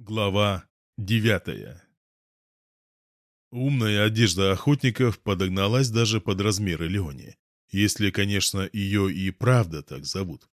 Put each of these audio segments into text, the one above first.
Глава девятая Умная одежда охотников подогналась даже под размеры Леони, если, конечно, ее и правда так зовут.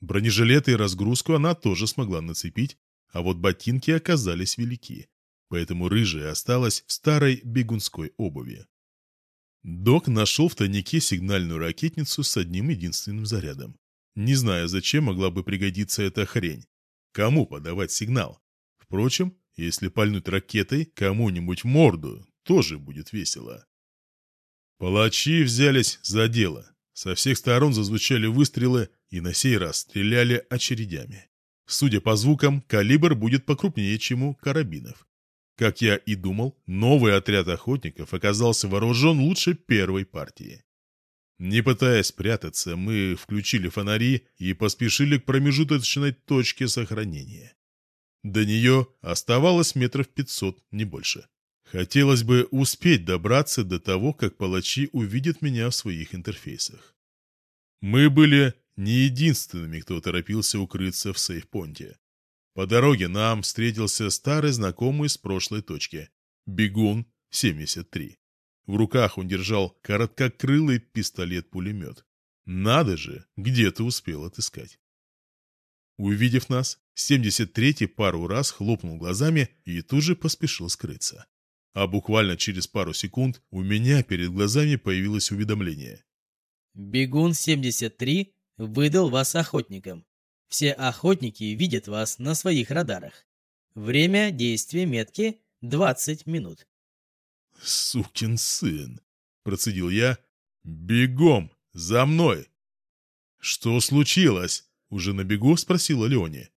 Бронежилеты и разгрузку она тоже смогла нацепить, а вот ботинки оказались велики, поэтому рыжая осталась в старой бегунской обуви. Док нашел в тайнике сигнальную ракетницу с одним единственным зарядом. Не знаю, зачем могла бы пригодиться эта хрень. Кому подавать сигнал? Впрочем, если пальнуть ракетой кому-нибудь в морду, тоже будет весело. Палачи взялись за дело. Со всех сторон зазвучали выстрелы и на сей раз стреляли очередями. Судя по звукам, калибр будет покрупнее, чем у карабинов. Как я и думал, новый отряд охотников оказался вооружен лучше первой партии. Не пытаясь прятаться, мы включили фонари и поспешили к промежуточной точке сохранения. До нее оставалось метров пятьсот, не больше. Хотелось бы успеть добраться до того, как палачи увидят меня в своих интерфейсах. Мы были не единственными, кто торопился укрыться в сейфпонте. По дороге нам встретился старый знакомый с прошлой точки – Бегун 73. В руках он держал короткокрылый пистолет-пулемет. Надо же, где-то успел отыскать. Увидев нас, 73-й пару раз хлопнул глазами и тут же поспешил скрыться. А буквально через пару секунд у меня перед глазами появилось уведомление. «Бегун 73 выдал вас охотникам. Все охотники видят вас на своих радарах. Время действия метки 20 минут». «Сукин сын!» – процедил я. «Бегом! За мной!» «Что случилось?» Уже на бегу спросила Леони.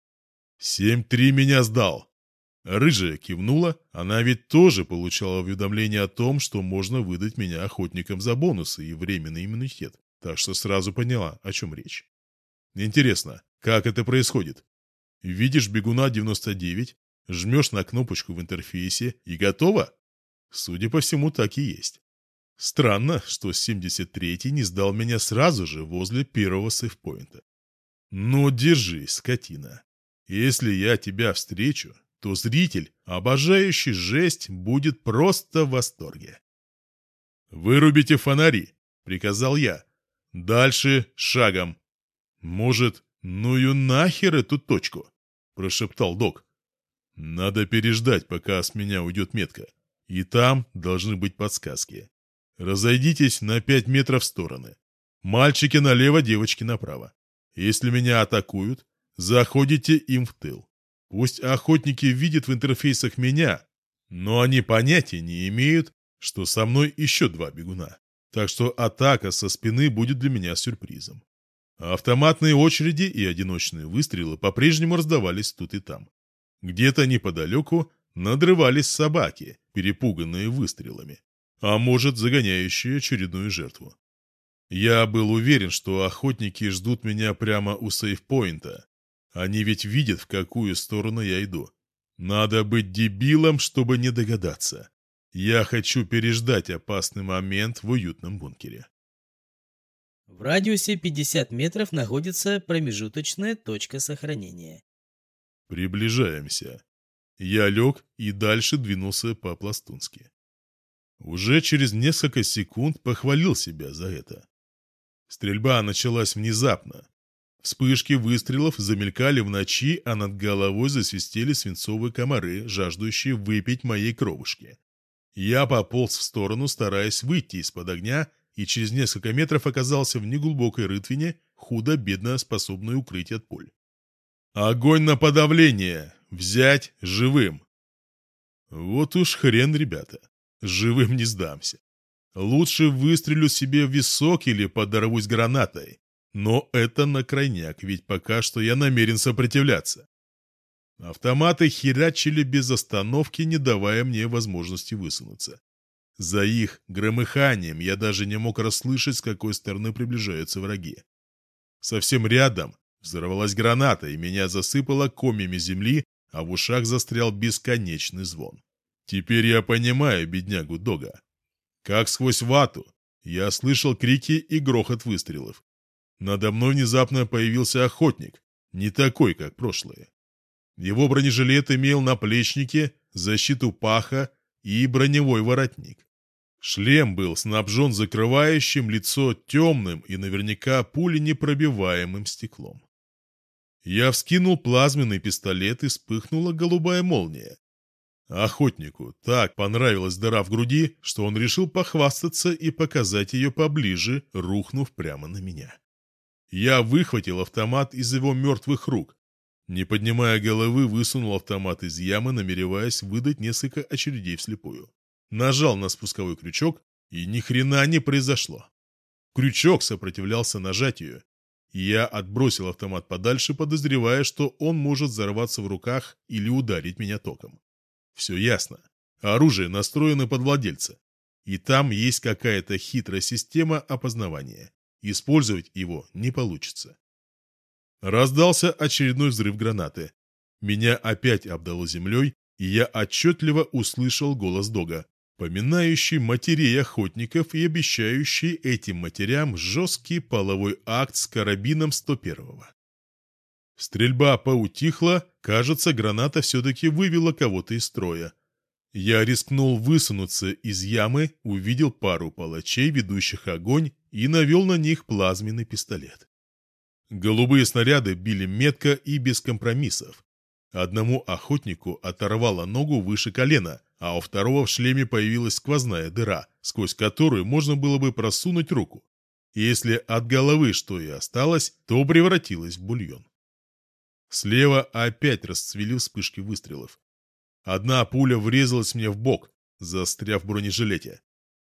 «Семь-три меня сдал». Рыжая кивнула, она ведь тоже получала уведомление о том, что можно выдать меня охотникам за бонусы и временный иммунитет, так что сразу поняла, о чем речь. Интересно, как это происходит? Видишь бегуна 99, жмешь на кнопочку в интерфейсе и готово? Судя по всему, так и есть. Странно, что 73-й не сдал меня сразу же возле первого сейфпоинта. «Ну, держись, скотина. Если я тебя встречу, то зритель, обожающий жесть, будет просто в восторге». «Вырубите фонари», — приказал я. «Дальше шагом». «Может, ну и нахер эту точку?» — прошептал док. «Надо переждать, пока с меня уйдет метка. И там должны быть подсказки. Разойдитесь на пять метров в стороны. Мальчики налево, девочки направо. Если меня атакуют, заходите им в тыл. Пусть охотники видят в интерфейсах меня, но они понятия не имеют, что со мной еще два бегуна. Так что атака со спины будет для меня сюрпризом. Автоматные очереди и одиночные выстрелы по-прежнему раздавались тут и там. Где-то неподалеку надрывались собаки, перепуганные выстрелами, а может, загоняющие очередную жертву. Я был уверен, что охотники ждут меня прямо у сейфпоинта. Они ведь видят, в какую сторону я иду. Надо быть дебилом, чтобы не догадаться. Я хочу переждать опасный момент в уютном бункере. В радиусе 50 метров находится промежуточная точка сохранения. Приближаемся. Я лег и дальше двинулся по-пластунски. Уже через несколько секунд похвалил себя за это. Стрельба началась внезапно. Вспышки выстрелов замелькали в ночи, а над головой засвистели свинцовые комары, жаждущие выпить моей кровушки. Я пополз в сторону, стараясь выйти из-под огня, и через несколько метров оказался в неглубокой рытвине, худо-бедно способной укрыть от пуль. «Огонь на подавление! Взять живым!» Вот уж хрен, ребята, живым не сдамся. Лучше выстрелю себе в висок или подорвусь гранатой. Но это на крайняк, ведь пока что я намерен сопротивляться. Автоматы херачили без остановки, не давая мне возможности высунуться. За их громыханием я даже не мог расслышать, с какой стороны приближаются враги. Совсем рядом взорвалась граната, и меня засыпало комьями земли, а в ушах застрял бесконечный звон. Теперь я понимаю беднягу Дога. Как сквозь вату, я слышал крики и грохот выстрелов. Надо мной внезапно появился охотник, не такой, как прошлые. Его бронежилет имел наплечники, защиту паха и броневой воротник. Шлем был снабжен закрывающим лицо темным и наверняка пуленепробиваемым стеклом. Я вскинул плазменный пистолет и вспыхнула голубая молния. Охотнику так понравилась дыра в груди, что он решил похвастаться и показать ее поближе, рухнув прямо на меня. Я выхватил автомат из его мертвых рук. Не поднимая головы, высунул автомат из ямы, намереваясь выдать несколько очередей вслепую нажал на спусковой крючок, и ни хрена не произошло. Крючок сопротивлялся нажатию, я отбросил автомат подальше, подозревая, что он может взорваться в руках или ударить меня током. Все ясно. Оружие настроено под владельца. И там есть какая-то хитрая система опознавания. Использовать его не получится. Раздался очередной взрыв гранаты. Меня опять обдало землей, и я отчетливо услышал голос Дога поминающий матерей охотников и обещающий этим матерям жесткий половой акт с карабином 101-го. Стрельба поутихла, кажется, граната все-таки вывела кого-то из строя. Я рискнул высунуться из ямы, увидел пару палачей, ведущих огонь, и навел на них плазменный пистолет. Голубые снаряды били метко и без компромиссов. Одному охотнику оторвало ногу выше колена, а у второго в шлеме появилась сквозная дыра, сквозь которую можно было бы просунуть руку. Если от головы что и осталось, то превратилось в бульон. Слева опять расцвели вспышки выстрелов. Одна пуля врезалась мне в бок, застряв в бронежилете.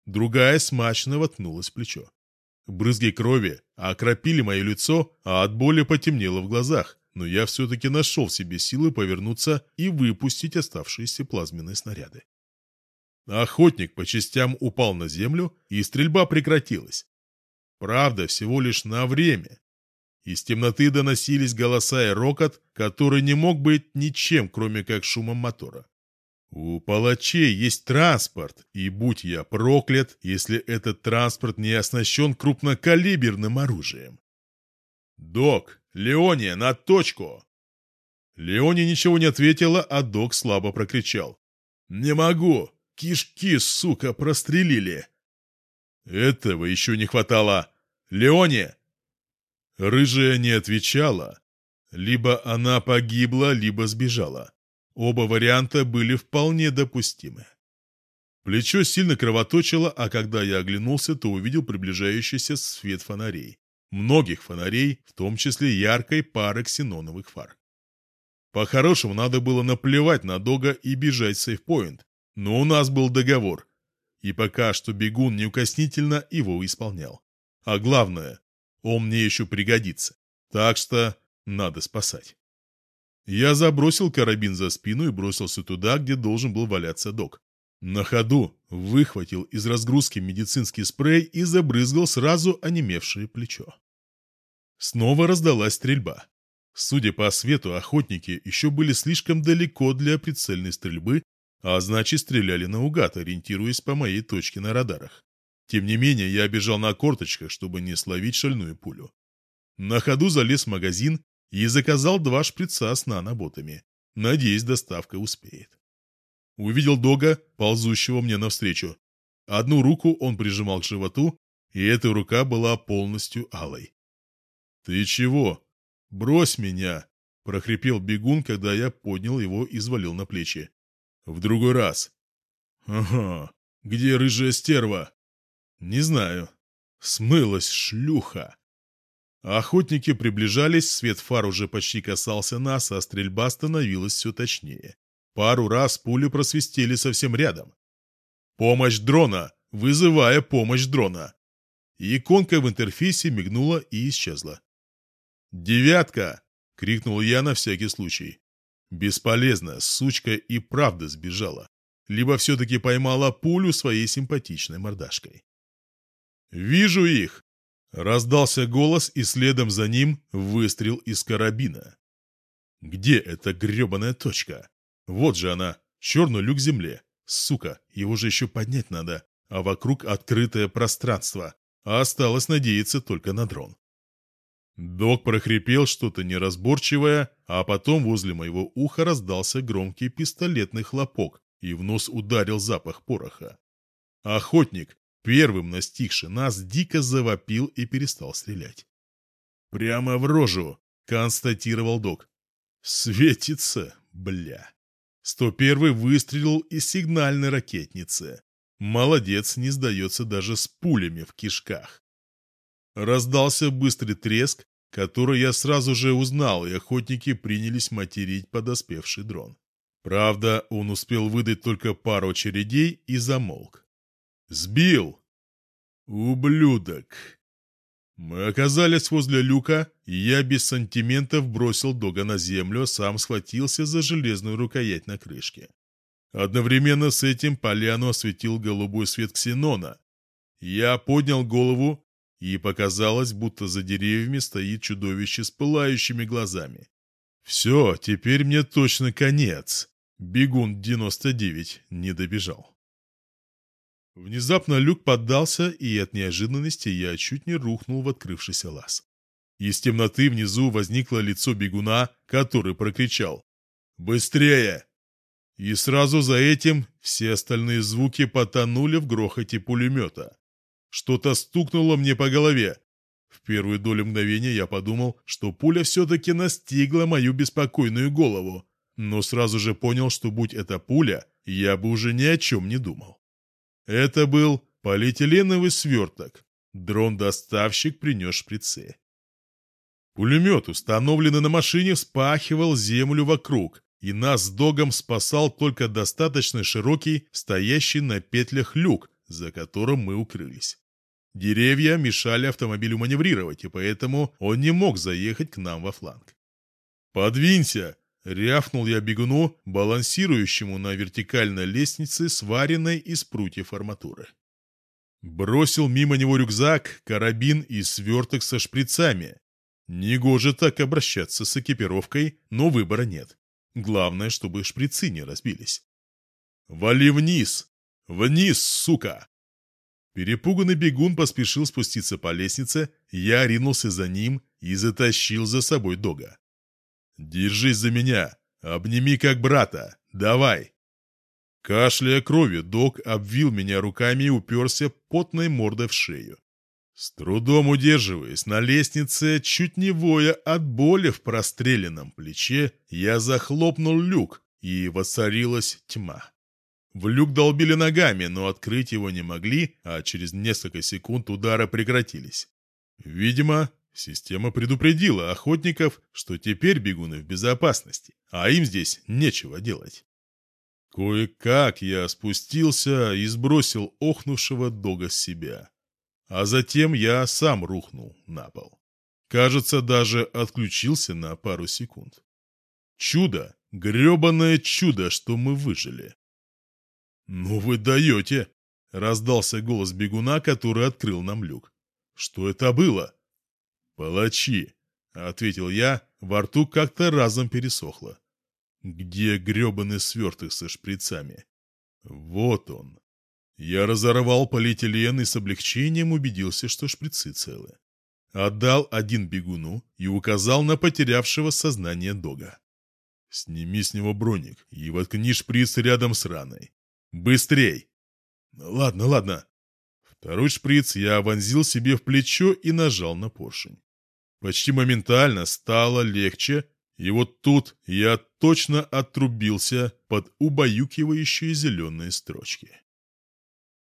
Другая смачно воткнулась в плечо. Брызги крови окропили мое лицо, а от боли потемнело в глазах, но я все-таки нашел в себе силы повернуться и выпустить оставшиеся плазменные снаряды. Охотник по частям упал на землю, и стрельба прекратилась. Правда, всего лишь на время. Из темноты доносились голоса и рокот, который не мог быть ничем, кроме как шумом мотора. У палачей есть транспорт, и будь я проклят, если этот транспорт не оснащен крупнокалиберным оружием. «Док, Леония, на точку!» Леония ничего не ответила, а док слабо прокричал. «Не могу! Кишки, сука, прострелили!» «Этого еще не хватало! Леония!» Рыжая не отвечала. Либо она погибла, либо сбежала. Оба варианта были вполне допустимы. Плечо сильно кровоточило, а когда я оглянулся, то увидел приближающийся свет фонарей многих фонарей, в том числе яркой пары ксеноновых фар. По-хорошему, надо было наплевать на Дога и бежать в сейфпоинт, но у нас был договор, и пока что бегун неукоснительно его исполнял. А главное, он мне еще пригодится, так что надо спасать. Я забросил карабин за спину и бросился туда, где должен был валяться Дог. На ходу выхватил из разгрузки медицинский спрей и забрызгал сразу онемевшее плечо. Снова раздалась стрельба. Судя по свету, охотники еще были слишком далеко для прицельной стрельбы, а значит стреляли наугад, ориентируясь по моей точке на радарах. Тем не менее, я бежал на корточках, чтобы не словить шальную пулю. На ходу залез в магазин и заказал два шприца с наноботами. Надеюсь, доставка успеет. Увидел Дога, ползущего мне навстречу. Одну руку он прижимал к животу, и эта рука была полностью алой. «Ты чего? Брось меня!» — прохрипел бегун, когда я поднял его и свалил на плечи. «В другой раз». «Ага, где рыжая стерва?» «Не знаю. Смылась шлюха». Охотники приближались, свет фар уже почти касался нас, а стрельба становилась все точнее. Пару раз пули просвистели совсем рядом. «Помощь дрона! Вызывая помощь дрона!» иконка в интерфейсе мигнула и исчезла. «Девятка!» — крикнул я на всякий случай. Бесполезно, сучка и правда сбежала. Либо все-таки поймала пулю своей симпатичной мордашкой. «Вижу их!» — раздался голос, и следом за ним выстрел из карабина. «Где эта гребаная точка? Вот же она, черный люк земле. Сука, его же еще поднять надо, а вокруг открытое пространство, а осталось надеяться только на дрон. Док прохрипел что-то неразборчивое, а потом возле моего уха раздался громкий пистолетный хлопок, и в нос ударил запах пороха. Охотник, первым настигший нас, дико завопил и перестал стрелять. «Прямо в рожу!» — констатировал док. «Светится, бля!» 101 выстрелил из сигнальной ракетницы. Молодец, не сдается даже с пулями в кишках. Раздался быстрый треск, который я сразу же узнал, и охотники принялись материть подоспевший дрон. Правда, он успел выдать только пару очередей и замолк. «Сбил!» «Ублюдок!» Мы оказались возле люка, и я без сантиментов бросил Дога на землю, а сам схватился за железную рукоять на крышке. Одновременно с этим поляну осветил голубой свет ксенона. Я поднял голову, и показалось, будто за деревьями стоит чудовище с пылающими глазами. Все, теперь мне точно конец. Бегун 99 не добежал. Внезапно люк поддался, и от неожиданности я чуть не рухнул в открывшийся лаз. Из темноты внизу возникло лицо бегуна, который прокричал «Быстрее!». И сразу за этим все остальные звуки потонули в грохоте пулемета. Что-то стукнуло мне по голове. В первую долю мгновения я подумал, что пуля все-таки настигла мою беспокойную голову, но сразу же понял, что будь это пуля, я бы уже ни о чем не думал. Это был полиэтиленовый сверток. Дрон-доставщик принес шприцы. Пулемет, установленный на машине, спахивал землю вокруг, и нас с догом спасал только достаточно широкий, стоящий на петлях люк, за которым мы укрылись. Деревья мешали автомобилю маневрировать, и поэтому он не мог заехать к нам во фланг. «Подвинься!» Рявкнул я бегуну, балансирующему на вертикальной лестнице, сваренной из прутьев арматуры. Бросил мимо него рюкзак, карабин и сверток со шприцами. Негоже так обращаться с экипировкой, но выбора нет. Главное, чтобы шприцы не разбились. «Вали вниз! Вниз, сука!» Перепуганный бегун поспешил спуститься по лестнице, я ринулся за ним и затащил за собой дога. «Держись за меня! Обними как брата! Давай!» Кашляя кровью, док обвил меня руками и уперся потной мордой в шею. С трудом удерживаясь на лестнице, чуть не воя от боли в простреленном плече, я захлопнул люк, и воцарилась тьма. В люк долбили ногами, но открыть его не могли, а через несколько секунд удары прекратились. Видимо, Система предупредила охотников, что теперь бегуны в безопасности, а им здесь нечего делать. Кое-как я спустился и сбросил охнувшего дога с себя. А затем я сам рухнул на пол. Кажется, даже отключился на пару секунд. Чудо, гребаное чудо, что мы выжили. «Ну вы даете!» — раздался голос бегуна, который открыл нам люк. «Что это было?» «Палачи», — ответил я, во рту как-то разом пересохло. «Где гребаный сверток со шприцами?» «Вот он». Я разорвал полиэтилен и с облегчением убедился, что шприцы целы. Отдал один бегуну и указал на потерявшего сознание дога. «Сними с него броник и воткни шприц рядом с раной. Быстрей!» «Ладно, ладно». Второй шприц я вонзил себе в плечо и нажал на поршень. Почти моментально стало легче, и вот тут я точно отрубился под убаюкивающие зеленые строчки.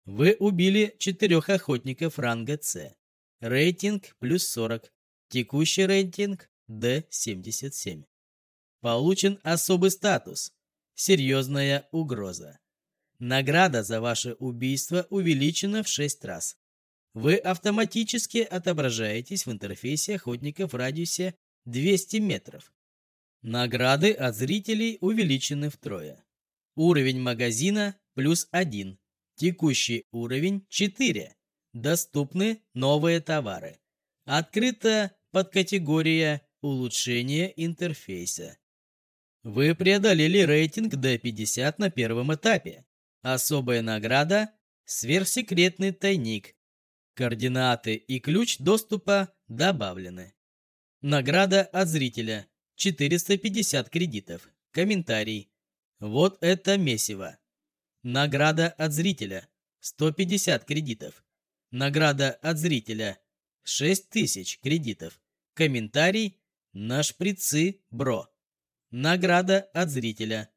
Вы убили четырех охотников ранга С. Рейтинг плюс 40. Текущий рейтинг D77. Получен особый статус. Серьезная угроза. Награда за ваше убийство увеличена в 6 раз. Вы автоматически отображаетесь в интерфейсе охотника в радиусе 200 метров. Награды от зрителей увеличены втрое. Уровень магазина плюс 1. Текущий уровень 4. Доступны новые товары. Открыта подкатегория улучшения интерфейса. Вы преодолели рейтинг D50 на первом этапе. Особая награда – сверхсекретный тайник Координаты и ключ доступа добавлены. Награда от зрителя. 450 кредитов. Комментарий. Вот это месиво. Награда от зрителя. 150 кредитов. Награда от зрителя. 6000 кредитов. Комментарий. На шприцы, бро. Награда от зрителя.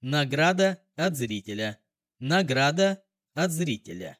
Награда от зрителя. Награда от зрителя.